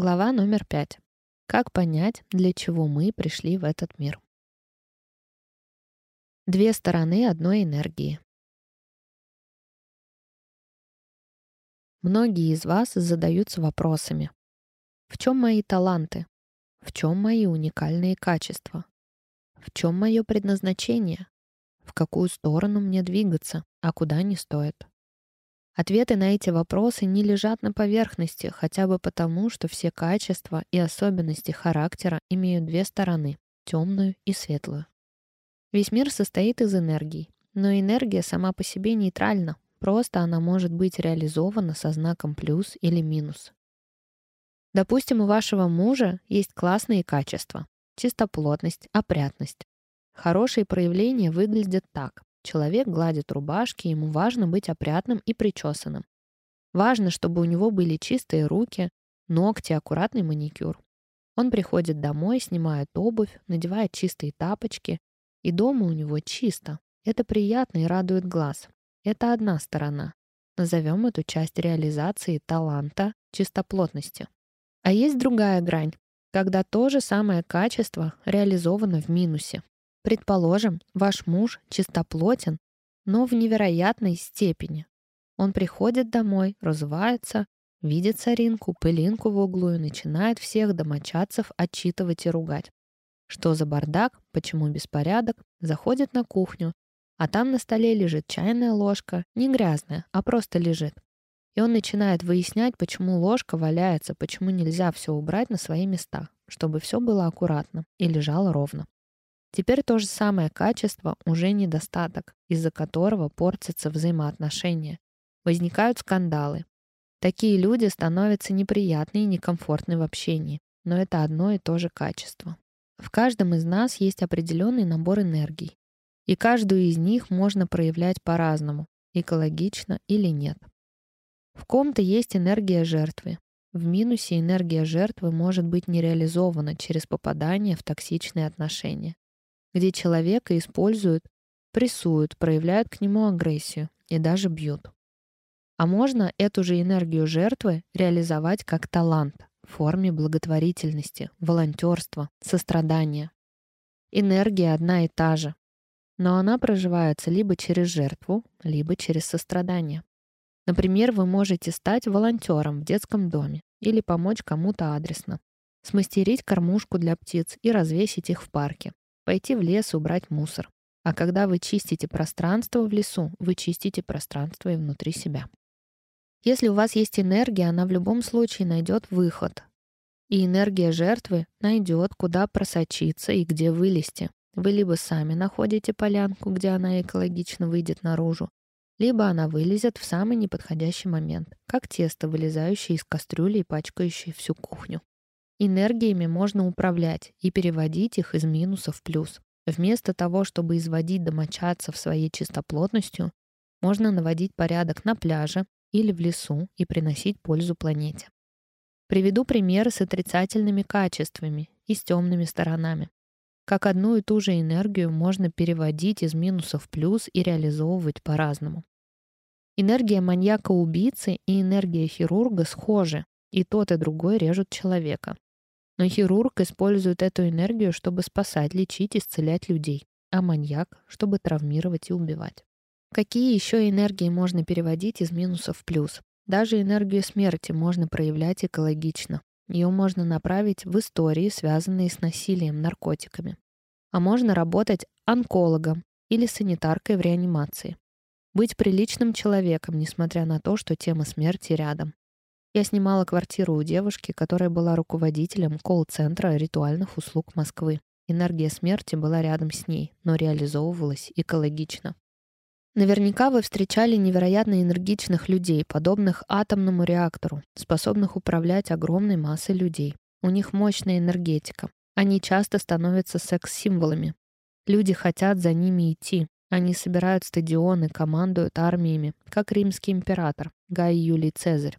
Глава номер пять. Как понять, для чего мы пришли в этот мир? Две стороны одной энергии. Многие из вас задаются вопросами. В чем мои таланты? В чем мои уникальные качества? В чем мое предназначение? В какую сторону мне двигаться, а куда не стоит? Ответы на эти вопросы не лежат на поверхности, хотя бы потому, что все качества и особенности характера имеют две стороны — темную и светлую. Весь мир состоит из энергий, но энергия сама по себе нейтральна, просто она может быть реализована со знаком плюс или минус. Допустим, у вашего мужа есть классные качества — чистоплотность, опрятность. Хорошие проявления выглядят так. Человек гладит рубашки, ему важно быть опрятным и причесанным. Важно, чтобы у него были чистые руки, ногти, аккуратный маникюр. Он приходит домой, снимает обувь, надевает чистые тапочки, и дома у него чисто. Это приятно и радует глаз. Это одна сторона. Назовем эту часть реализации таланта чистоплотности. А есть другая грань, когда то же самое качество реализовано в минусе. Предположим, ваш муж чистоплотен, но в невероятной степени. Он приходит домой, разувается, видит соринку, пылинку в углу и начинает всех домочадцев отчитывать и ругать. Что за бардак, почему беспорядок, заходит на кухню, а там на столе лежит чайная ложка, не грязная, а просто лежит. И он начинает выяснять, почему ложка валяется, почему нельзя все убрать на свои места, чтобы все было аккуратно и лежало ровно. Теперь то же самое качество уже недостаток, из-за которого портятся взаимоотношения. Возникают скандалы. Такие люди становятся неприятны и некомфортны в общении, но это одно и то же качество. В каждом из нас есть определенный набор энергий, и каждую из них можно проявлять по-разному, экологично или нет. В ком-то есть энергия жертвы. В минусе энергия жертвы может быть не реализована через попадание в токсичные отношения где человека используют, прессуют, проявляют к нему агрессию и даже бьют. А можно эту же энергию жертвы реализовать как талант в форме благотворительности, волонтерства, сострадания. Энергия одна и та же, но она проживается либо через жертву, либо через сострадание. Например, вы можете стать волонтером в детском доме или помочь кому-то адресно, смастерить кормушку для птиц и развесить их в парке, пойти в лес убрать мусор. А когда вы чистите пространство в лесу, вы чистите пространство и внутри себя. Если у вас есть энергия, она в любом случае найдет выход. И энергия жертвы найдет, куда просочиться и где вылезти. Вы либо сами находите полянку, где она экологично выйдет наружу, либо она вылезет в самый неподходящий момент, как тесто, вылезающее из кастрюли и пачкающее всю кухню. Энергиями можно управлять и переводить их из минуса в плюс. Вместо того, чтобы изводить домочадцев своей чистоплотностью, можно наводить порядок на пляже или в лесу и приносить пользу планете. Приведу примеры с отрицательными качествами и с темными сторонами. Как одну и ту же энергию можно переводить из минуса в плюс и реализовывать по-разному. Энергия маньяка-убийцы и энергия хирурга схожи, и тот и другой режут человека. Но хирург использует эту энергию, чтобы спасать, лечить, исцелять людей, а маньяк — чтобы травмировать и убивать. Какие еще энергии можно переводить из минусов в плюс? Даже энергию смерти можно проявлять экологично. Ее можно направить в истории, связанные с насилием, наркотиками. А можно работать онкологом или санитаркой в реанимации. Быть приличным человеком, несмотря на то, что тема смерти рядом. Я снимала квартиру у девушки, которая была руководителем колл-центра ритуальных услуг Москвы. Энергия смерти была рядом с ней, но реализовывалась экологично. Наверняка вы встречали невероятно энергичных людей, подобных атомному реактору, способных управлять огромной массой людей. У них мощная энергетика. Они часто становятся секс-символами. Люди хотят за ними идти. Они собирают стадионы, командуют армиями, как римский император Гай Юлий Цезарь.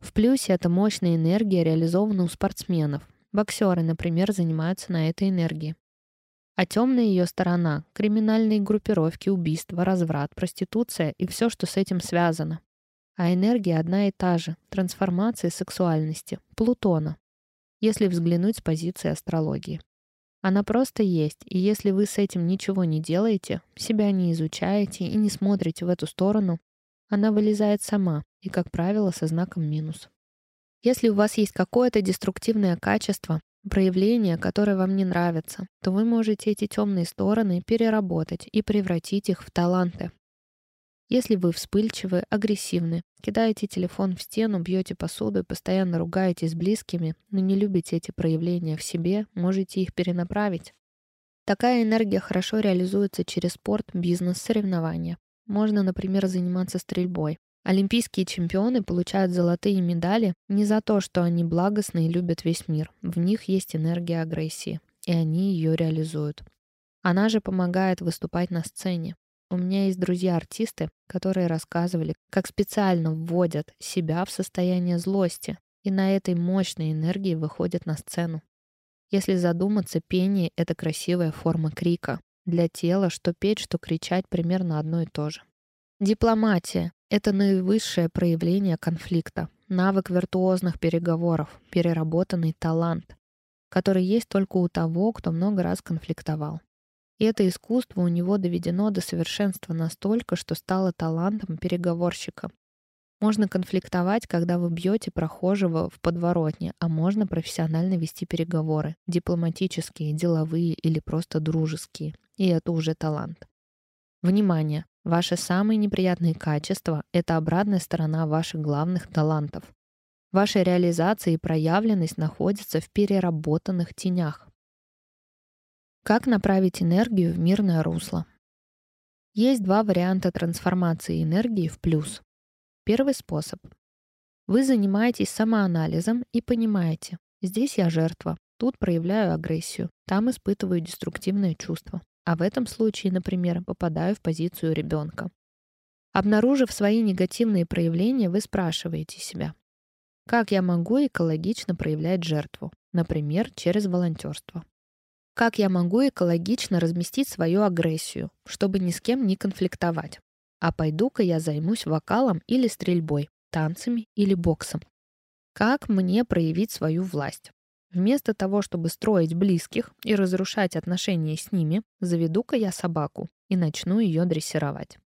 В плюсе эта мощная энергия реализована у спортсменов. Боксеры, например, занимаются на этой энергии. А темная ее сторона — криминальные группировки, убийства, разврат, проституция и все, что с этим связано. А энергия одна и та же — трансформация сексуальности, Плутона, если взглянуть с позиции астрологии. Она просто есть, и если вы с этим ничего не делаете, себя не изучаете и не смотрите в эту сторону, она вылезает сама и, как правило, со знаком минус. Если у вас есть какое-то деструктивное качество, проявление, которое вам не нравится, то вы можете эти темные стороны переработать и превратить их в таланты. Если вы вспыльчивы, агрессивны, кидаете телефон в стену, бьете посуду и постоянно ругаетесь с близкими, но не любите эти проявления в себе, можете их перенаправить. Такая энергия хорошо реализуется через спорт, бизнес, соревнования. Можно, например, заниматься стрельбой. Олимпийские чемпионы получают золотые медали не за то, что они благостны и любят весь мир. В них есть энергия агрессии, и они ее реализуют. Она же помогает выступать на сцене. У меня есть друзья-артисты, которые рассказывали, как специально вводят себя в состояние злости и на этой мощной энергии выходят на сцену. Если задуматься, пение — это красивая форма крика. Для тела, что петь, что кричать, примерно одно и то же. Дипломатия — это наивысшее проявление конфликта, навык виртуозных переговоров, переработанный талант, который есть только у того, кто много раз конфликтовал. И это искусство у него доведено до совершенства настолько, что стало талантом переговорщика. Можно конфликтовать, когда вы бьете прохожего в подворотне, а можно профессионально вести переговоры, дипломатические, деловые или просто дружеские. И это уже талант. Внимание! Ваши самые неприятные качества — это обратная сторона ваших главных талантов. Ваша реализация и проявленность находятся в переработанных тенях. Как направить энергию в мирное русло? Есть два варианта трансформации энергии в плюс. Первый способ. Вы занимаетесь самоанализом и понимаете, здесь я жертва, тут проявляю агрессию, там испытываю деструктивное чувство. А в этом случае, например, попадаю в позицию ребенка. Обнаружив свои негативные проявления, вы спрашиваете себя, как я могу экологично проявлять жертву, например, через волонтерство. Как я могу экологично разместить свою агрессию, чтобы ни с кем не конфликтовать? А пойду-ка я займусь вокалом или стрельбой, танцами или боксом. Как мне проявить свою власть? Вместо того, чтобы строить близких и разрушать отношения с ними, заведу-ка я собаку и начну ее дрессировать.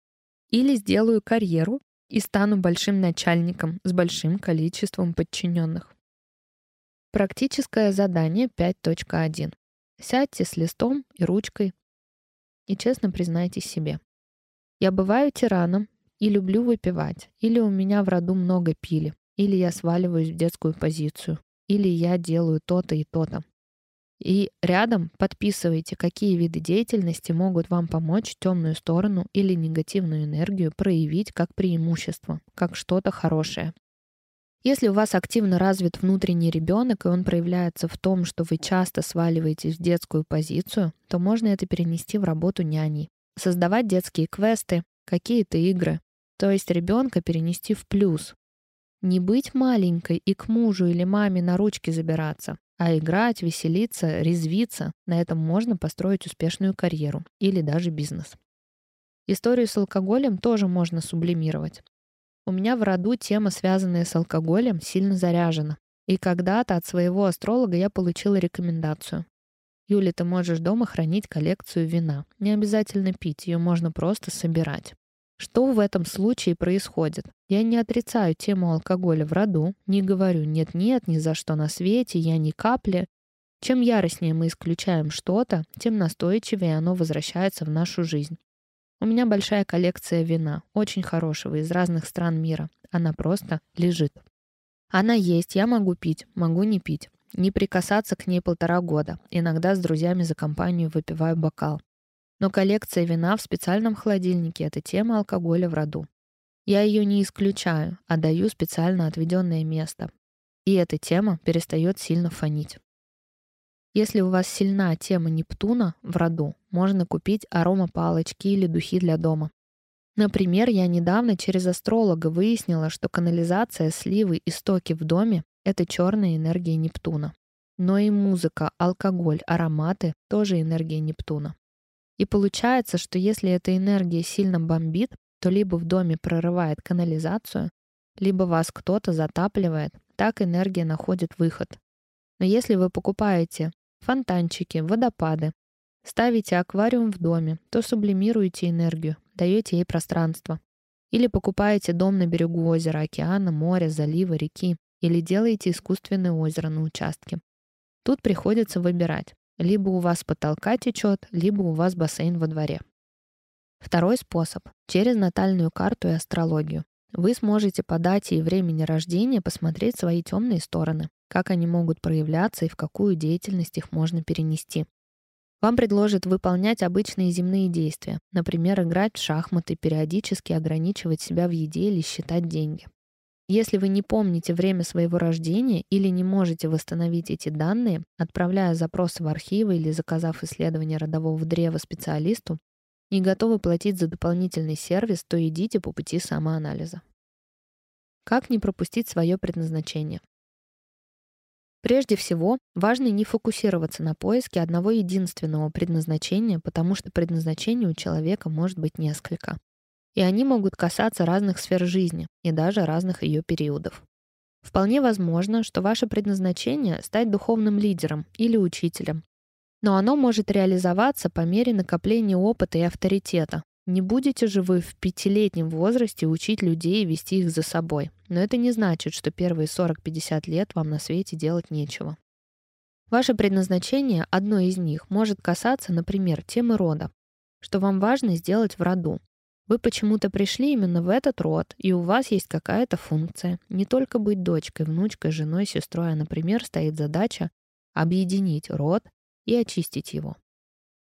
Или сделаю карьеру и стану большим начальником с большим количеством подчиненных. Практическое задание 5.1. Сядьте с листом и ручкой и честно признайтесь себе. Я бываю тираном и люблю выпивать, или у меня в роду много пили, или я сваливаюсь в детскую позицию, или я делаю то-то и то-то. И рядом подписывайте, какие виды деятельности могут вам помочь темную сторону или негативную энергию проявить как преимущество, как что-то хорошее. Если у вас активно развит внутренний ребенок, и он проявляется в том, что вы часто сваливаетесь в детскую позицию, то можно это перенести в работу няни. Создавать детские квесты, какие-то игры. То есть ребенка перенести в плюс. Не быть маленькой и к мужу или маме на ручки забираться, а играть, веселиться, резвиться. На этом можно построить успешную карьеру или даже бизнес. Историю с алкоголем тоже можно сублимировать. У меня в роду тема, связанная с алкоголем, сильно заряжена. И когда-то от своего астролога я получила рекомендацию. Юля, ты можешь дома хранить коллекцию вина. Не обязательно пить, ее можно просто собирать. Что в этом случае происходит? Я не отрицаю тему алкоголя в роду, не говорю «нет-нет, ни за что на свете, я ни капли». Чем яростнее мы исключаем что-то, тем настойчивее оно возвращается в нашу жизнь. У меня большая коллекция вина, очень хорошего, из разных стран мира. Она просто лежит. Она есть, я могу пить, могу не пить. Не прикасаться к ней полтора года. Иногда с друзьями за компанию выпиваю бокал. Но коллекция вина в специальном холодильнике — это тема алкоголя в роду. Я ее не исключаю, а даю специально отведенное место. И эта тема перестает сильно фонить. Если у вас сильна тема Нептуна в роду, можно купить аромапалочки или духи для дома. Например, я недавно через астролога выяснила, что канализация, сливы и стоки в доме — это черная энергия Нептуна. Но и музыка, алкоголь, ароматы — тоже энергия Нептуна. И получается, что если эта энергия сильно бомбит, то либо в доме прорывает канализацию, либо вас кто-то затапливает, так энергия находит выход. Но если вы покупаете фонтанчики, водопады, ставите аквариум в доме, то сублимируете энергию, даете ей пространство. Или покупаете дом на берегу озера, океана, моря, залива, реки, или делаете искусственное озеро на участке. Тут приходится выбирать. Либо у вас потолка течет, либо у вас бассейн во дворе. Второй способ — через натальную карту и астрологию. Вы сможете по дате и времени рождения посмотреть свои темные стороны, как они могут проявляться и в какую деятельность их можно перенести. Вам предложат выполнять обычные земные действия, например, играть в шахматы, периодически ограничивать себя в еде или считать деньги. Если вы не помните время своего рождения или не можете восстановить эти данные, отправляя запросы в архивы или заказав исследование родового древа специалисту, не готовы платить за дополнительный сервис, то идите по пути самоанализа. Как не пропустить свое предназначение? Прежде всего, важно не фокусироваться на поиске одного единственного предназначения, потому что предназначений у человека может быть несколько и они могут касаться разных сфер жизни и даже разных ее периодов. Вполне возможно, что ваше предназначение — стать духовным лидером или учителем. Но оно может реализоваться по мере накопления опыта и авторитета. Не будете же вы в пятилетнем возрасте учить людей и вести их за собой. Но это не значит, что первые 40-50 лет вам на свете делать нечего. Ваше предназначение, одно из них, может касаться, например, темы рода, что вам важно сделать в роду, вы почему-то пришли именно в этот род, и у вас есть какая-то функция. Не только быть дочкой, внучкой, женой, сестрой, а, например, стоит задача объединить род и очистить его.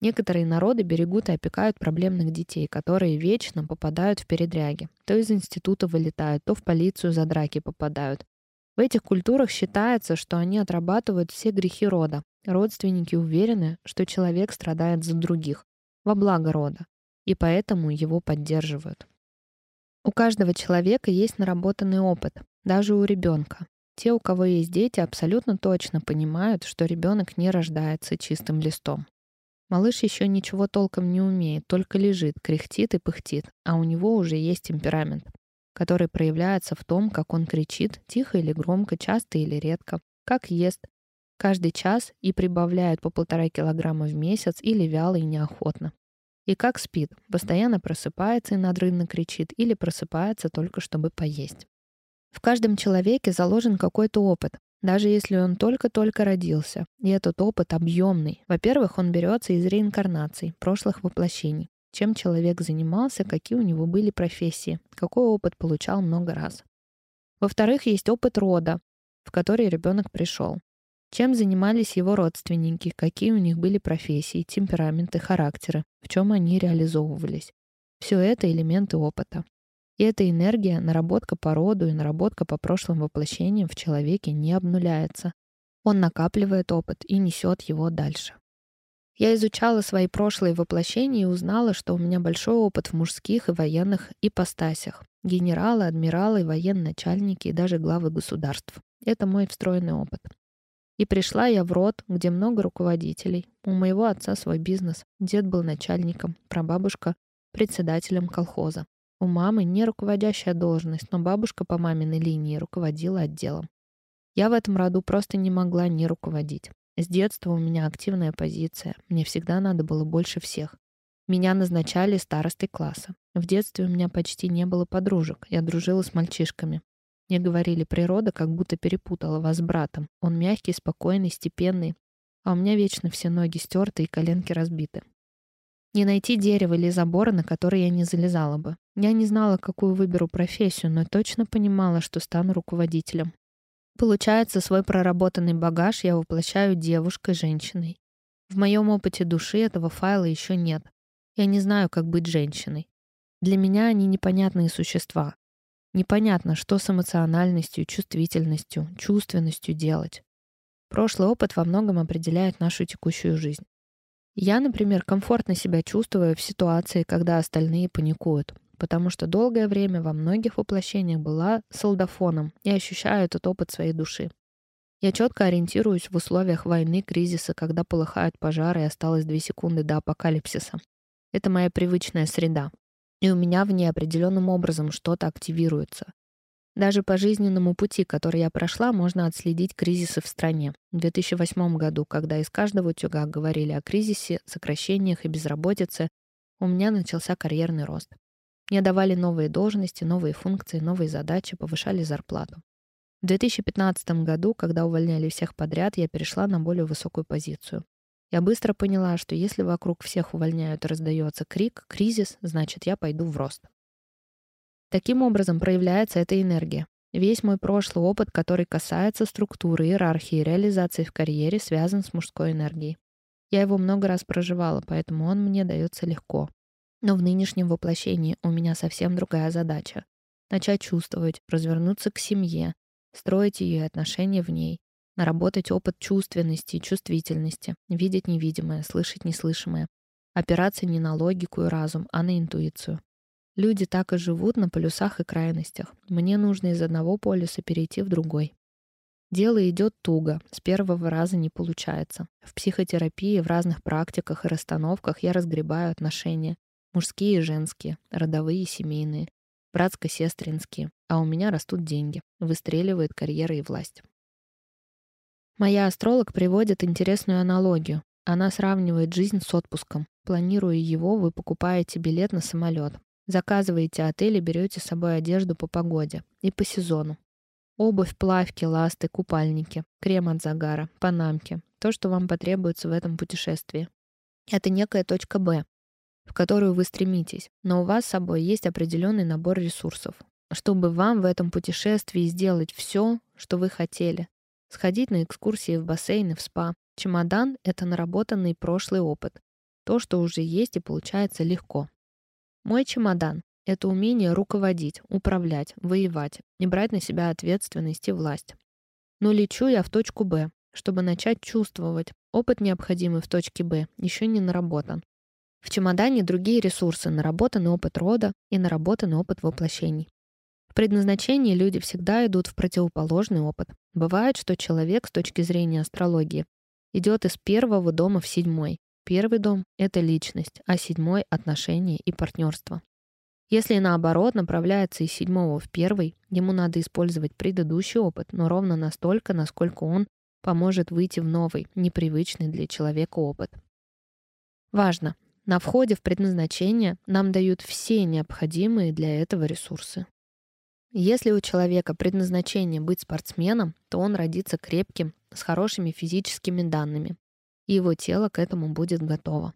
Некоторые народы берегут и опекают проблемных детей, которые вечно попадают в передряги. То из института вылетают, то в полицию за драки попадают. В этих культурах считается, что они отрабатывают все грехи рода. Родственники уверены, что человек страдает за других, во благо рода и поэтому его поддерживают. У каждого человека есть наработанный опыт, даже у ребенка. Те, у кого есть дети, абсолютно точно понимают, что ребенок не рождается чистым листом. Малыш еще ничего толком не умеет, только лежит, кряхтит и пыхтит, а у него уже есть темперамент, который проявляется в том, как он кричит, тихо или громко, часто или редко, как ест, каждый час и прибавляет по полтора килограмма в месяц или вяло и неохотно. И как спит, постоянно просыпается и надрывно кричит или просыпается только чтобы поесть. В каждом человеке заложен какой-то опыт, даже если он только-только родился. И этот опыт объемный. Во-первых, он берется из реинкарнаций, прошлых воплощений. Чем человек занимался, какие у него были профессии, какой опыт получал много раз. Во-вторых, есть опыт рода, в который ребенок пришел. Чем занимались его родственники, какие у них были профессии, темпераменты, характеры, в чем они реализовывались. Все это элементы опыта. И эта энергия, наработка по роду и наработка по прошлым воплощениям в человеке не обнуляется. Он накапливает опыт и несет его дальше. Я изучала свои прошлые воплощения и узнала, что у меня большой опыт в мужских и военных ипостасях. Генералы, адмиралы, военачальники и даже главы государств. Это мой встроенный опыт. И пришла я в род, где много руководителей. У моего отца свой бизнес. Дед был начальником, прабабушка — председателем колхоза. У мамы не руководящая должность, но бабушка по маминой линии руководила отделом. Я в этом роду просто не могла не руководить. С детства у меня активная позиция. Мне всегда надо было больше всех. Меня назначали старостой класса. В детстве у меня почти не было подружек. Я дружила с мальчишками. Мне говорили, природа как будто перепутала вас с братом. Он мягкий, спокойный, степенный, а у меня вечно все ноги стерты и коленки разбиты. Не найти дерево или забора, на который я не залезала бы. Я не знала, какую выберу профессию, но точно понимала, что стану руководителем. Получается, свой проработанный багаж я воплощаю девушкой, женщиной. В моем опыте души этого файла еще нет. Я не знаю, как быть женщиной. Для меня они непонятные существа, Непонятно, что с эмоциональностью, чувствительностью, чувственностью делать. Прошлый опыт во многом определяет нашу текущую жизнь. Я, например, комфортно себя чувствую в ситуации, когда остальные паникуют, потому что долгое время во многих воплощениях была солдафоном и ощущаю этот опыт своей души. Я четко ориентируюсь в условиях войны, кризиса, когда полыхают пожары и осталось две секунды до апокалипсиса. Это моя привычная среда и у меня в ней определенным образом что-то активируется. Даже по жизненному пути, который я прошла, можно отследить кризисы в стране. В 2008 году, когда из каждого утюга говорили о кризисе, сокращениях и безработице, у меня начался карьерный рост. Мне давали новые должности, новые функции, новые задачи, повышали зарплату. В 2015 году, когда увольняли всех подряд, я перешла на более высокую позицию. Я быстро поняла, что если вокруг всех увольняют и раздается крик, кризис, значит, я пойду в рост. Таким образом проявляется эта энергия. Весь мой прошлый опыт, который касается структуры, иерархии, реализации в карьере, связан с мужской энергией. Я его много раз проживала, поэтому он мне дается легко. Но в нынешнем воплощении у меня совсем другая задача. Начать чувствовать, развернуться к семье, строить ее отношения в ней, наработать опыт чувственности и чувствительности, видеть невидимое, слышать неслышимое, опираться не на логику и разум, а на интуицию. Люди так и живут на полюсах и крайностях. Мне нужно из одного полюса перейти в другой. Дело идет туго, с первого раза не получается. В психотерапии, в разных практиках и расстановках я разгребаю отношения. Мужские и женские, родовые и семейные, братско-сестринские. А у меня растут деньги, выстреливает карьера и власть. Моя астролог приводит интересную аналогию. Она сравнивает жизнь с отпуском. Планируя его, вы покупаете билет на самолет. Заказываете отель и берете с собой одежду по погоде и по сезону. Обувь, плавки, ласты, купальники, крем от загара, панамки. То, что вам потребуется в этом путешествии. Это некая точка Б, в которую вы стремитесь, но у вас с собой есть определенный набор ресурсов, чтобы вам в этом путешествии сделать все, что вы хотели. Сходить на экскурсии в бассейн в спа. Чемодан — это наработанный прошлый опыт. То, что уже есть и получается легко. Мой чемодан — это умение руководить, управлять, воевать, не брать на себя ответственность и власть. Но лечу я в точку Б, чтобы начать чувствовать. Опыт, необходимый в точке Б, еще не наработан. В чемодане другие ресурсы, наработанный опыт рода и наработанный опыт воплощений. В предназначении люди всегда идут в противоположный опыт. Бывает, что человек с точки зрения астрологии идет из первого дома в седьмой, Первый дом — это личность, а седьмой — отношения и партнерство. Если наоборот направляется из седьмого в первый, ему надо использовать предыдущий опыт, но ровно настолько, насколько он поможет выйти в новый, непривычный для человека опыт. Важно! На входе в предназначение нам дают все необходимые для этого ресурсы. Если у человека предназначение быть спортсменом, то он родится крепким, с хорошими физическими данными, и его тело к этому будет готово.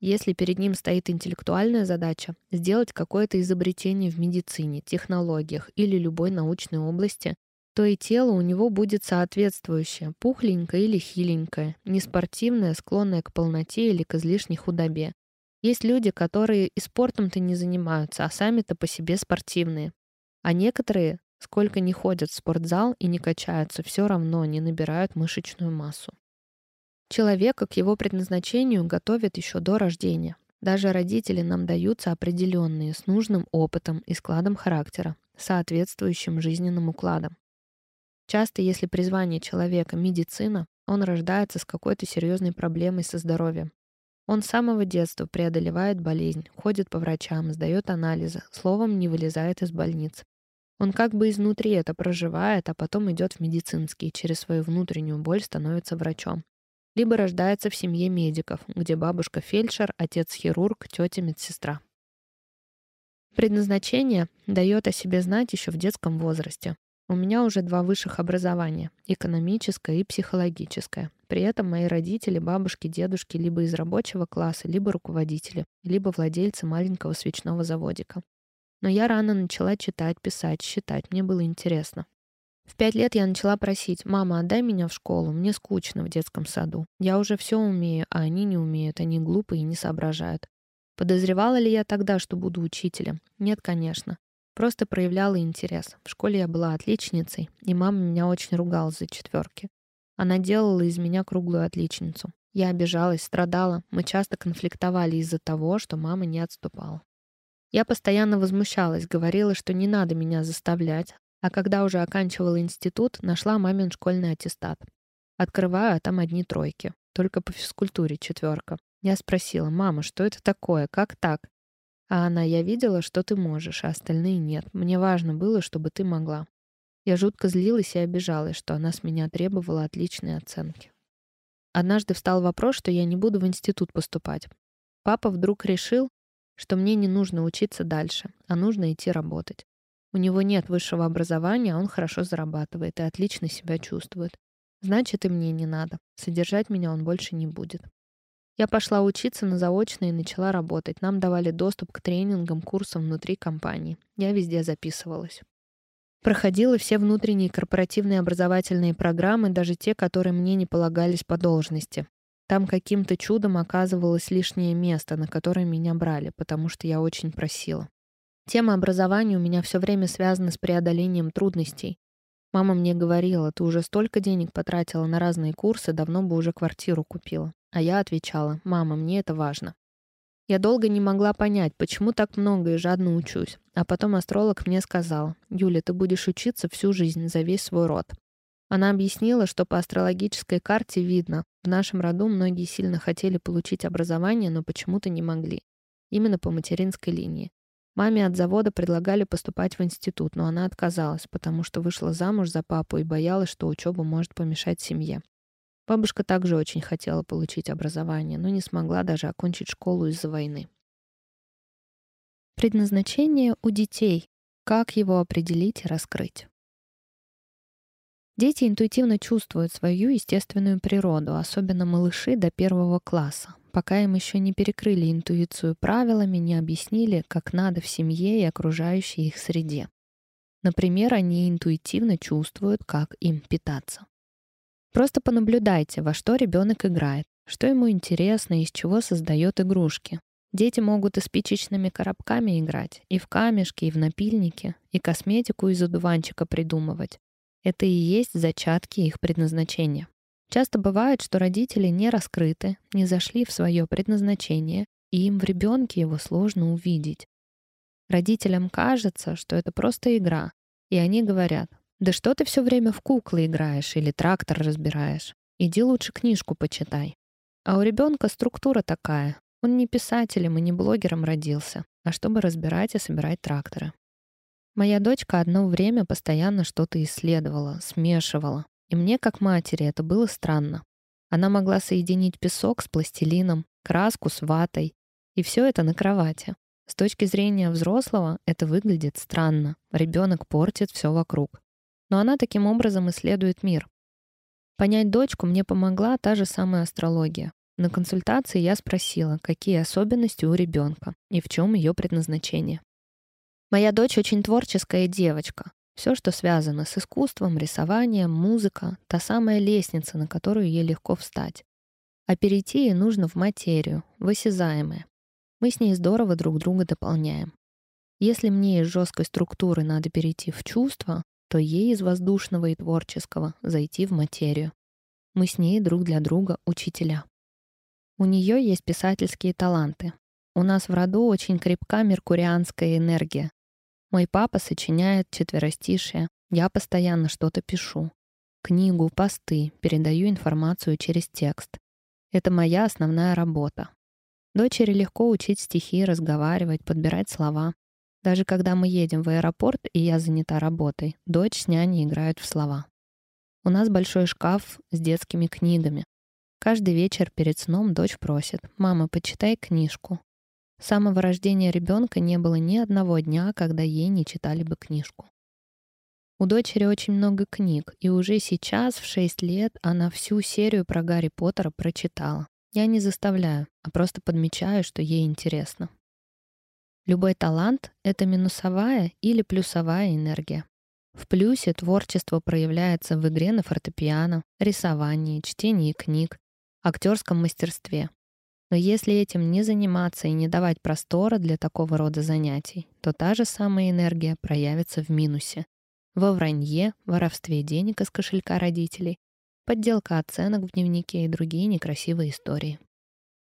Если перед ним стоит интеллектуальная задача сделать какое-то изобретение в медицине, технологиях или любой научной области, то и тело у него будет соответствующее, пухленькое или хиленькое, неспортивное, склонное к полноте или к излишней худобе. Есть люди, которые и спортом-то не занимаются, а сами-то по себе спортивные. А некоторые, сколько не ходят в спортзал и не качаются, все равно не набирают мышечную массу. Человека к его предназначению готовят еще до рождения. Даже родители нам даются определенные, с нужным опытом и складом характера, соответствующим жизненным укладам. Часто, если призвание человека — медицина, он рождается с какой-то серьезной проблемой со здоровьем. Он с самого детства преодолевает болезнь, ходит по врачам, сдает анализы, словом, не вылезает из больниц. Он как бы изнутри это проживает, а потом идет в медицинский, через свою внутреннюю боль становится врачом либо рождается в семье медиков, где бабушка фельдшер, отец хирург, тетя медсестра. Предназначение дает о себе знать еще в детском возрасте. У меня уже два высших образования — экономическое и психологическое. При этом мои родители, бабушки, дедушки либо из рабочего класса, либо руководители, либо владельцы маленького свечного заводика. Но я рано начала читать, писать, считать, мне было интересно. В пять лет я начала просить, «Мама, отдай меня в школу, мне скучно в детском саду. Я уже все умею, а они не умеют, они глупые и не соображают». Подозревала ли я тогда, что буду учителем? Нет, конечно. Просто проявляла интерес. В школе я была отличницей, и мама меня очень ругала за четверки. Она делала из меня круглую отличницу. Я обижалась, страдала, мы часто конфликтовали из-за того, что мама не отступала. Я постоянно возмущалась, говорила, что не надо меня заставлять, а когда уже оканчивала институт, нашла мамин школьный аттестат. Открываю, а там одни тройки. Только по физкультуре четверка. Я спросила, мама, что это такое? Как так? А она, я видела, что ты можешь, а остальные нет. Мне важно было, чтобы ты могла. Я жутко злилась и обижалась, что она с меня требовала отличные оценки. Однажды встал вопрос, что я не буду в институт поступать. Папа вдруг решил, что мне не нужно учиться дальше, а нужно идти работать. У него нет высшего образования, он хорошо зарабатывает и отлично себя чувствует. Значит, и мне не надо. Содержать меня он больше не будет. Я пошла учиться на заочно и начала работать. Нам давали доступ к тренингам, курсам внутри компании. Я везде записывалась. Проходила все внутренние корпоративные образовательные программы, даже те, которые мне не полагались по должности. Там каким-то чудом оказывалось лишнее место, на которое меня брали, потому что я очень просила. Тема образования у меня все время связана с преодолением трудностей. Мама мне говорила, ты уже столько денег потратила на разные курсы, давно бы уже квартиру купила. А я отвечала, мама, мне это важно. Я долго не могла понять, почему так много и жадно учусь. А потом астролог мне сказал, Юля, ты будешь учиться всю жизнь за весь свой род. Она объяснила, что по астрологической карте видно, в нашем роду многие сильно хотели получить образование, но почему-то не могли. Именно по материнской линии. Маме от завода предлагали поступать в институт, но она отказалась, потому что вышла замуж за папу и боялась, что учеба может помешать семье. Бабушка также очень хотела получить образование, но не смогла даже окончить школу из-за войны. Предназначение у детей. Как его определить и раскрыть? Дети интуитивно чувствуют свою естественную природу, особенно малыши до первого класса пока им еще не перекрыли интуицию правилами, не объяснили, как надо в семье и окружающей их среде. Например, они интуитивно чувствуют, как им питаться. Просто понаблюдайте, во что ребенок играет, что ему интересно, из чего создает игрушки. Дети могут и спичечными коробками играть, и в камешки, и в напильники, и косметику из одуванчика придумывать. Это и есть зачатки их предназначения. Часто бывает, что родители не раскрыты, не зашли в свое предназначение, и им в ребенке его сложно увидеть. Родителям кажется, что это просто игра, и они говорят, «Да что ты все время в куклы играешь или трактор разбираешь? Иди лучше книжку почитай». А у ребенка структура такая. Он не писателем и не блогером родился, а чтобы разбирать и собирать тракторы. Моя дочка одно время постоянно что-то исследовала, смешивала, и мне, как матери, это было странно. Она могла соединить песок с пластилином, краску с ватой, и все это на кровати. С точки зрения взрослого это выглядит странно. Ребенок портит все вокруг. Но она таким образом исследует мир. Понять дочку мне помогла та же самая астрология. На консультации я спросила, какие особенности у ребенка и в чем ее предназначение. Моя дочь очень творческая девочка. Все, что связано с искусством, рисованием, музыка — та самая лестница, на которую ей легко встать. А перейти ей нужно в материю, в осязаемое. Мы с ней здорово друг друга дополняем. Если мне из жесткой структуры надо перейти в чувство, то ей из воздушного и творческого зайти в материю. Мы с ней друг для друга учителя. У нее есть писательские таланты. У нас в роду очень крепка меркурианская энергия, мой папа сочиняет четверостишие, я постоянно что-то пишу. Книгу, посты, передаю информацию через текст. Это моя основная работа. Дочери легко учить стихи, разговаривать, подбирать слова. Даже когда мы едем в аэропорт, и я занята работой, дочь с няней играют в слова. У нас большой шкаф с детскими книгами. Каждый вечер перед сном дочь просит «Мама, почитай книжку». С самого рождения ребенка не было ни одного дня, когда ей не читали бы книжку. У дочери очень много книг, и уже сейчас, в 6 лет, она всю серию про Гарри Поттера прочитала. Я не заставляю, а просто подмечаю, что ей интересно. Любой талант — это минусовая или плюсовая энергия. В плюсе творчество проявляется в игре на фортепиано, рисовании, чтении книг, актерском мастерстве. Но если этим не заниматься и не давать простора для такого рода занятий, то та же самая энергия проявится в минусе. Во вранье, воровстве денег из кошелька родителей, подделка оценок в дневнике и другие некрасивые истории.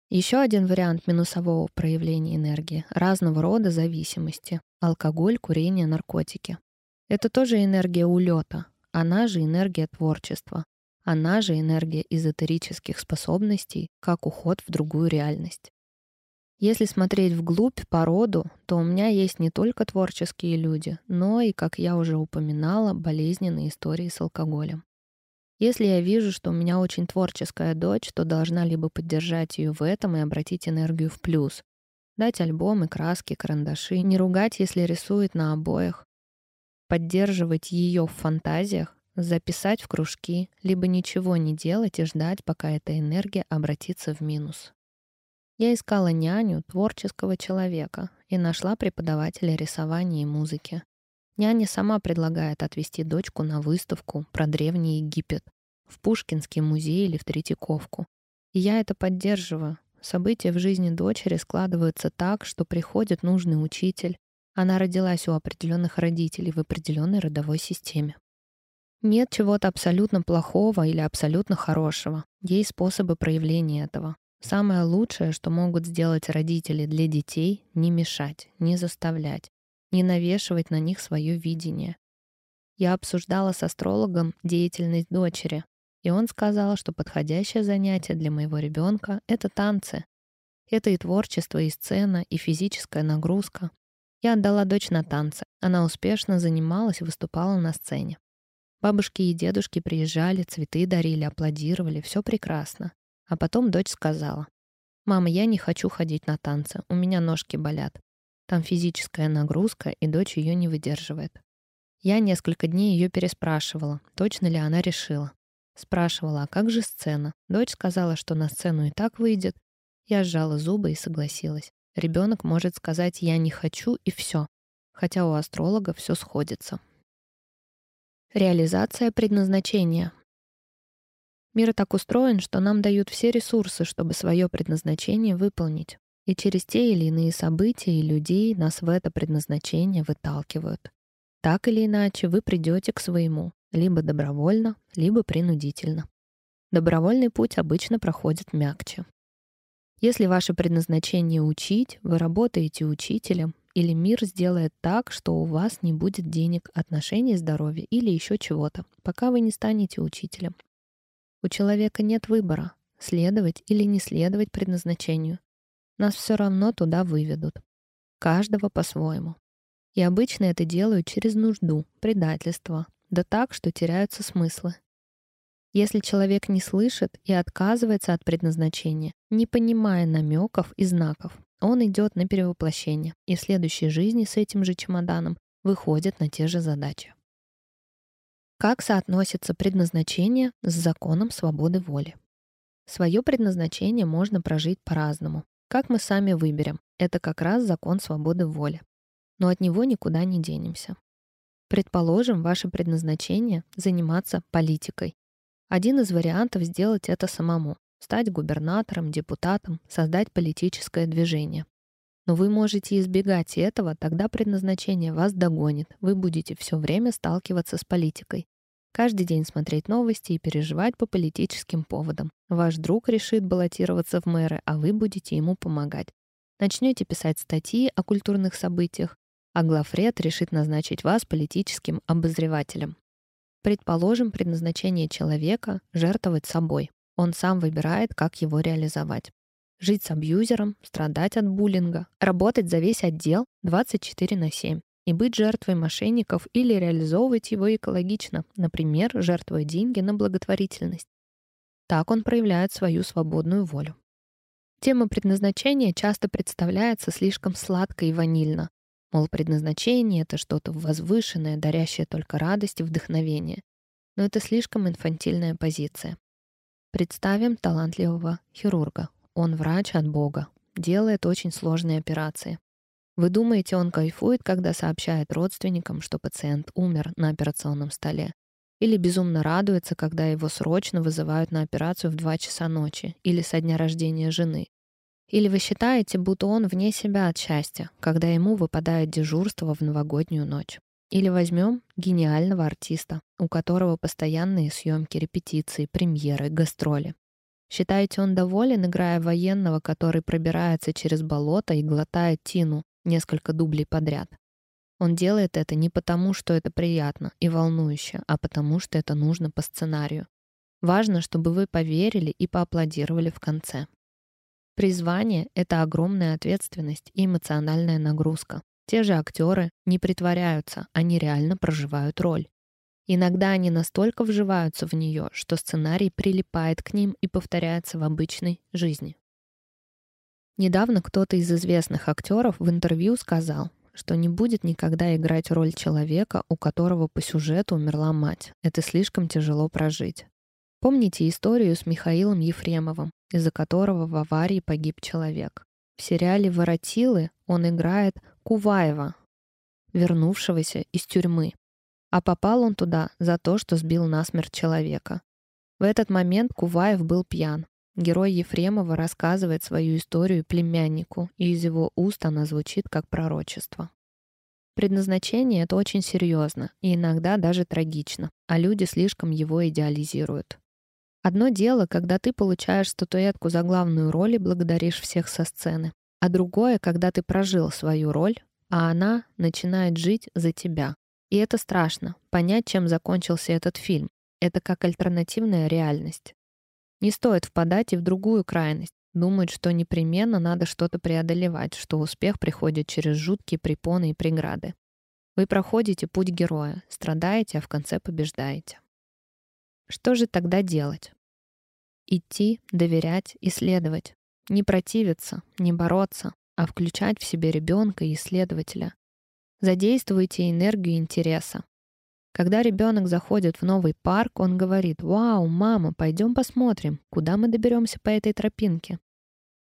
Еще один вариант минусового проявления энергии — разного рода зависимости. Алкоголь, курение, наркотики. Это тоже энергия улета, она же энергия творчества. Она же энергия эзотерических способностей, как уход в другую реальность. Если смотреть вглубь по роду, то у меня есть не только творческие люди, но и, как я уже упоминала, болезненные истории с алкоголем. Если я вижу, что у меня очень творческая дочь, то должна либо поддержать ее в этом и обратить энергию в плюс, дать альбомы, краски, карандаши, не ругать, если рисует на обоях, поддерживать ее в фантазиях, записать в кружки, либо ничего не делать и ждать, пока эта энергия обратится в минус. Я искала няню, творческого человека, и нашла преподавателя рисования и музыки. Няня сама предлагает отвезти дочку на выставку про Древний Египет, в Пушкинский музей или в Третьяковку. И я это поддерживаю. События в жизни дочери складываются так, что приходит нужный учитель. Она родилась у определенных родителей в определенной родовой системе. Нет чего-то абсолютно плохого или абсолютно хорошего. Есть способы проявления этого. Самое лучшее, что могут сделать родители для детей, не мешать, не заставлять, не навешивать на них свое видение. Я обсуждала с астрологом деятельность дочери, и он сказал, что подходящее занятие для моего ребенка — это танцы. Это и творчество, и сцена, и физическая нагрузка. Я отдала дочь на танцы. Она успешно занималась и выступала на сцене. Бабушки и дедушки приезжали, цветы дарили, аплодировали, все прекрасно. А потом дочь сказала, «Мама, я не хочу ходить на танцы, у меня ножки болят. Там физическая нагрузка, и дочь ее не выдерживает». Я несколько дней ее переспрашивала, точно ли она решила. Спрашивала, а как же сцена? Дочь сказала, что на сцену и так выйдет. Я сжала зубы и согласилась. Ребенок может сказать «я не хочу» и все. Хотя у астролога все сходится. Реализация предназначения. Мир так устроен, что нам дают все ресурсы, чтобы свое предназначение выполнить. И через те или иные события и людей нас в это предназначение выталкивают. Так или иначе, вы придете к своему, либо добровольно, либо принудительно. Добровольный путь обычно проходит мягче. Если ваше предназначение учить, вы работаете учителем, или мир сделает так, что у вас не будет денег, отношений, здоровья или еще чего-то, пока вы не станете учителем. У человека нет выбора — следовать или не следовать предназначению. Нас все равно туда выведут. Каждого по-своему. И обычно это делают через нужду, предательство, да так, что теряются смыслы. Если человек не слышит и отказывается от предназначения, не понимая намеков и знаков, он идет на перевоплощение и в следующей жизни с этим же чемоданом выходит на те же задачи. Как соотносится предназначение с законом свободы воли? Свое предназначение можно прожить по-разному. Как мы сами выберем, это как раз закон свободы воли. Но от него никуда не денемся. Предположим, ваше предназначение — заниматься политикой. Один из вариантов сделать это самому — стать губернатором, депутатом, создать политическое движение. Но вы можете избегать этого, тогда предназначение вас догонит. Вы будете все время сталкиваться с политикой. Каждый день смотреть новости и переживать по политическим поводам. Ваш друг решит баллотироваться в мэры, а вы будете ему помогать. Начнете писать статьи о культурных событиях, а главред решит назначить вас политическим обозревателем. Предположим, предназначение человека — жертвовать собой. Он сам выбирает, как его реализовать жить с абьюзером, страдать от буллинга, работать за весь отдел 24 на 7 и быть жертвой мошенников или реализовывать его экологично, например, жертвуя деньги на благотворительность. Так он проявляет свою свободную волю. Тема предназначения часто представляется слишком сладко и ванильно. Мол, предназначение — это что-то возвышенное, дарящее только радость и вдохновение. Но это слишком инфантильная позиция. Представим талантливого хирурга, он врач от Бога, делает очень сложные операции. Вы думаете, он кайфует, когда сообщает родственникам, что пациент умер на операционном столе? Или безумно радуется, когда его срочно вызывают на операцию в 2 часа ночи или со дня рождения жены? Или вы считаете, будто он вне себя от счастья, когда ему выпадает дежурство в новогоднюю ночь? Или возьмем гениального артиста, у которого постоянные съемки, репетиции, премьеры, гастроли. Считаете, он доволен, играя военного, который пробирается через болото и глотает тину несколько дублей подряд? Он делает это не потому, что это приятно и волнующе, а потому, что это нужно по сценарию. Важно, чтобы вы поверили и поаплодировали в конце. Призвание — это огромная ответственность и эмоциональная нагрузка. Те же актеры не притворяются, они реально проживают роль. Иногда они настолько вживаются в нее, что сценарий прилипает к ним и повторяется в обычной жизни. Недавно кто-то из известных актеров в интервью сказал, что не будет никогда играть роль человека, у которого по сюжету умерла мать. Это слишком тяжело прожить. Помните историю с Михаилом Ефремовым, из-за которого в аварии погиб человек. В сериале «Воротилы» он играет Куваева, вернувшегося из тюрьмы. А попал он туда за то, что сбил насмерть человека. В этот момент Куваев был пьян. Герой Ефремова рассказывает свою историю племяннику, и из его уст она звучит как пророчество. Предназначение — это очень серьезно и иногда даже трагично, а люди слишком его идеализируют. Одно дело, когда ты получаешь статуэтку за главную роль и благодаришь всех со сцены, а другое, когда ты прожил свою роль, а она начинает жить за тебя. И это страшно, понять, чем закончился этот фильм. Это как альтернативная реальность. Не стоит впадать и в другую крайность, думать, что непременно надо что-то преодолевать, что успех приходит через жуткие препоны и преграды. Вы проходите путь героя, страдаете, а в конце побеждаете. Что же тогда делать? Идти, доверять, исследовать. Не противиться, не бороться, а включать в себе ребенка и исследователя. Задействуйте энергию интереса. Когда ребенок заходит в новый парк, он говорит «Вау, мама, пойдем посмотрим, куда мы доберемся по этой тропинке».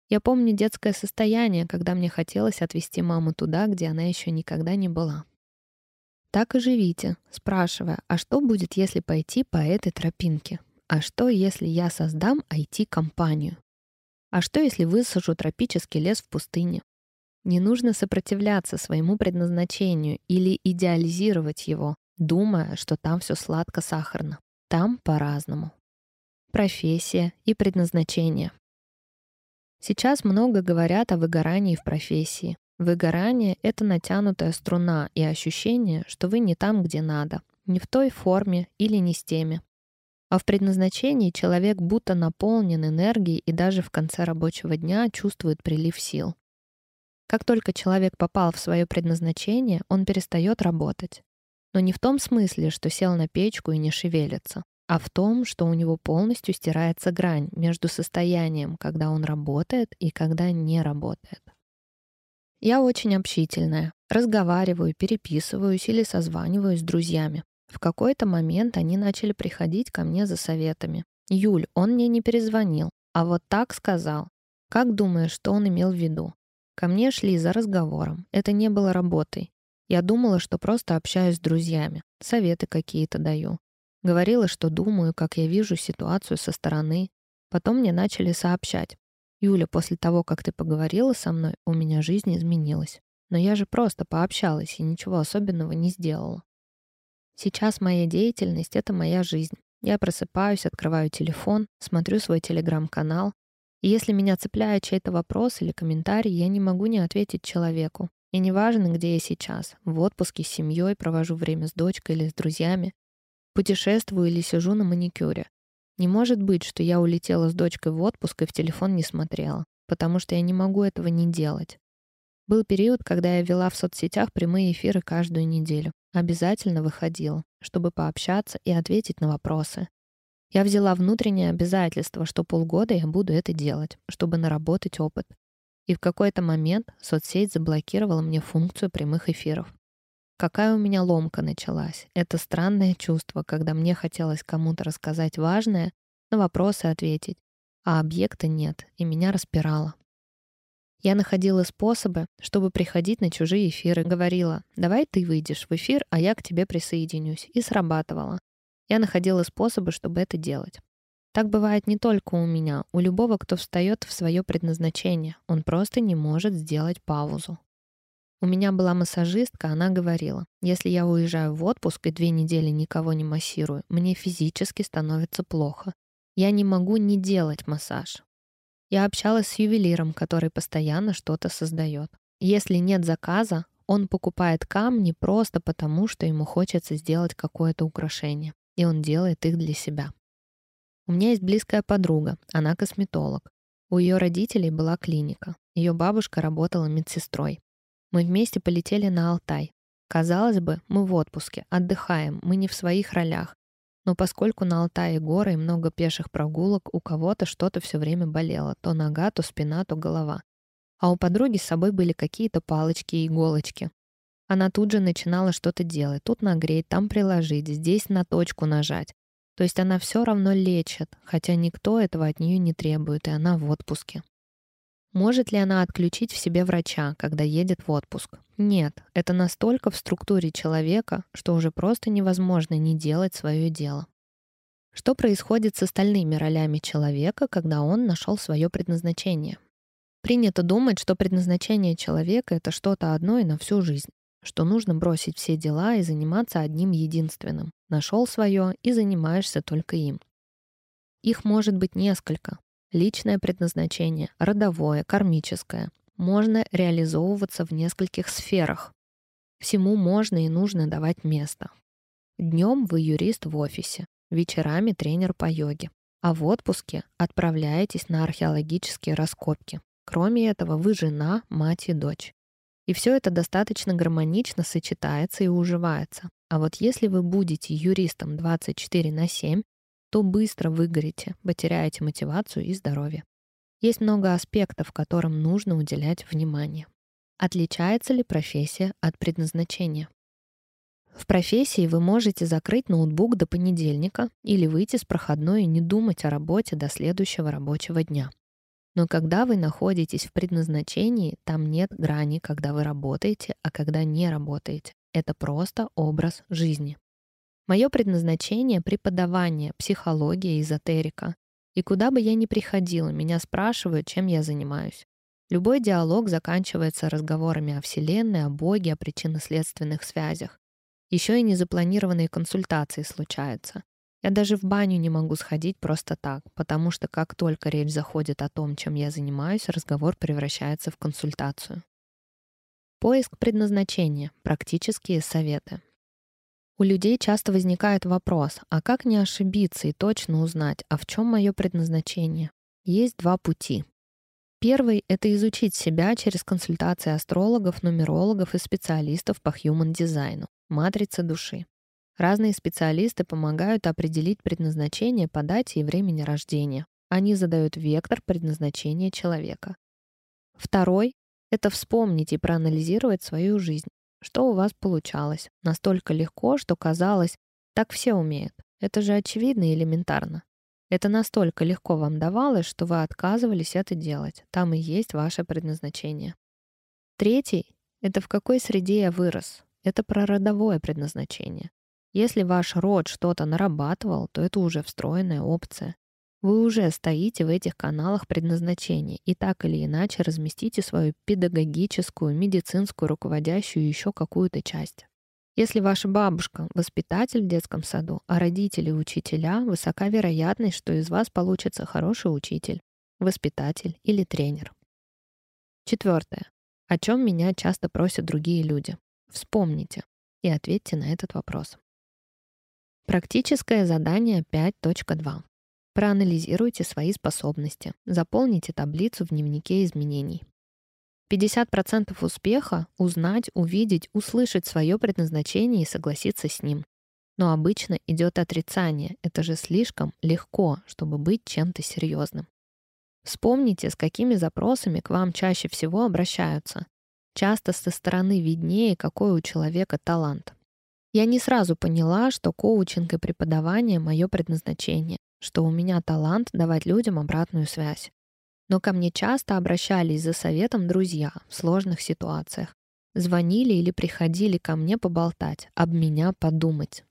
Я помню детское состояние, когда мне хотелось отвезти маму туда, где она еще никогда не была. Так и живите, спрашивая, а что будет, если пойти по этой тропинке? А что, если я создам IT-компанию? А что, если высажу тропический лес в пустыне? Не нужно сопротивляться своему предназначению или идеализировать его, думая, что там все сладко-сахарно. Там по-разному. Профессия и предназначение. Сейчас много говорят о выгорании в профессии. Выгорание — это натянутая струна и ощущение, что вы не там, где надо, не в той форме или не с теми. А в предназначении человек будто наполнен энергией и даже в конце рабочего дня чувствует прилив сил. Как только человек попал в свое предназначение, он перестает работать. Но не в том смысле, что сел на печку и не шевелится, а в том, что у него полностью стирается грань между состоянием, когда он работает и когда не работает. Я очень общительная, разговариваю, переписываюсь или созваниваюсь с друзьями. В какой-то момент они начали приходить ко мне за советами. «Юль, он мне не перезвонил, а вот так сказал. Как думаешь, что он имел в виду?» Ко мне шли за разговором. Это не было работой. Я думала, что просто общаюсь с друзьями, советы какие-то даю. Говорила, что думаю, как я вижу ситуацию со стороны. Потом мне начали сообщать. «Юля, после того, как ты поговорила со мной, у меня жизнь изменилась. Но я же просто пообщалась и ничего особенного не сделала. Сейчас моя деятельность — это моя жизнь. Я просыпаюсь, открываю телефон, смотрю свой телеграм-канал. И если меня цепляет чей-то вопрос или комментарий, я не могу не ответить человеку. И неважно, где я сейчас, в отпуске с семьей, провожу время с дочкой или с друзьями, путешествую или сижу на маникюре. Не может быть, что я улетела с дочкой в отпуск и в телефон не смотрела, потому что я не могу этого не делать. Был период, когда я вела в соцсетях прямые эфиры каждую неделю. Обязательно выходила, чтобы пообщаться и ответить на вопросы. Я взяла внутреннее обязательство, что полгода я буду это делать, чтобы наработать опыт. И в какой-то момент соцсеть заблокировала мне функцию прямых эфиров. Какая у меня ломка началась. Это странное чувство, когда мне хотелось кому-то рассказать важное, на вопросы ответить, а объекта нет, и меня распирало. Я находила способы, чтобы приходить на чужие эфиры. Говорила, давай ты выйдешь в эфир, а я к тебе присоединюсь. И срабатывала. Я находила способы, чтобы это делать. Так бывает не только у меня, у любого, кто встает в свое предназначение. Он просто не может сделать паузу. У меня была массажистка, она говорила, если я уезжаю в отпуск и две недели никого не массирую, мне физически становится плохо. Я не могу не делать массаж. Я общалась с ювелиром, который постоянно что-то создает. Если нет заказа, он покупает камни просто потому, что ему хочется сделать какое-то украшение, и он делает их для себя. У меня есть близкая подруга, она косметолог. У ее родителей была клиника. Ее бабушка работала медсестрой. Мы вместе полетели на Алтай. Казалось бы, мы в отпуске, отдыхаем, мы не в своих ролях. Но поскольку на Алтае горы и много пеших прогулок, у кого-то что-то все время болело. То нога, то спина, то голова. А у подруги с собой были какие-то палочки и иголочки. Она тут же начинала что-то делать. Тут нагреть, там приложить, здесь на точку нажать. То есть она все равно лечит, хотя никто этого от нее не требует, и она в отпуске. Может ли она отключить в себе врача, когда едет в отпуск? Нет, это настолько в структуре человека, что уже просто невозможно не делать свое дело. Что происходит с остальными ролями человека, когда он нашел свое предназначение? Принято думать, что предназначение человека — это что-то одно и на всю жизнь, что нужно бросить все дела и заниматься одним единственным. Нашел свое и занимаешься только им. Их может быть несколько, личное предназначение, родовое, кармическое. Можно реализовываться в нескольких сферах. Всему можно и нужно давать место. Днем вы юрист в офисе, вечерами тренер по йоге, а в отпуске отправляетесь на археологические раскопки. Кроме этого, вы жена, мать и дочь. И все это достаточно гармонично сочетается и уживается. А вот если вы будете юристом 24 на 7, то быстро выгорите, потеряете мотивацию и здоровье. Есть много аспектов, которым нужно уделять внимание. Отличается ли профессия от предназначения? В профессии вы можете закрыть ноутбук до понедельника или выйти с проходной и не думать о работе до следующего рабочего дня. Но когда вы находитесь в предназначении, там нет грани, когда вы работаете, а когда не работаете. Это просто образ жизни. Мое предназначение — преподавание, психология, эзотерика. И куда бы я ни приходила, меня спрашивают, чем я занимаюсь. Любой диалог заканчивается разговорами о Вселенной, о Боге, о причинно-следственных связях. Еще и незапланированные консультации случаются. Я даже в баню не могу сходить просто так, потому что как только речь заходит о том, чем я занимаюсь, разговор превращается в консультацию. Поиск предназначения, практические советы. У людей часто возникает вопрос, а как не ошибиться и точно узнать, а в чем мое предназначение? Есть два пути. Первый — это изучить себя через консультации астрологов, нумерологов и специалистов по human-дизайну, матрице души. Разные специалисты помогают определить предназначение по дате и времени рождения. Они задают вектор предназначения человека. Второй — это вспомнить и проанализировать свою жизнь, что у вас получалось. Настолько легко, что казалось, так все умеют. Это же очевидно и элементарно. Это настолько легко вам давалось, что вы отказывались это делать. Там и есть ваше предназначение. Третий — это в какой среде я вырос. Это про родовое предназначение. Если ваш род что-то нарабатывал, то это уже встроенная опция. Вы уже стоите в этих каналах предназначения и так или иначе разместите свою педагогическую, медицинскую, руководящую еще какую-то часть. Если ваша бабушка — воспитатель в детском саду, а родители — учителя, высока вероятность, что из вас получится хороший учитель, воспитатель или тренер. Четвертое. О чем меня часто просят другие люди? Вспомните и ответьте на этот вопрос. Практическое задание 5.2. Проанализируйте свои способности. Заполните таблицу в дневнике изменений. 50% успеха — узнать, увидеть, услышать свое предназначение и согласиться с ним. Но обычно идет отрицание. Это же слишком легко, чтобы быть чем-то серьезным. Вспомните, с какими запросами к вам чаще всего обращаются. Часто со стороны виднее, какой у человека талант. Я не сразу поняла, что коучинг и преподавание — мое предназначение что у меня талант давать людям обратную связь. Но ко мне часто обращались за советом друзья в сложных ситуациях. Звонили или приходили ко мне поболтать, об меня подумать.